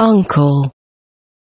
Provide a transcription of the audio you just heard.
Uncle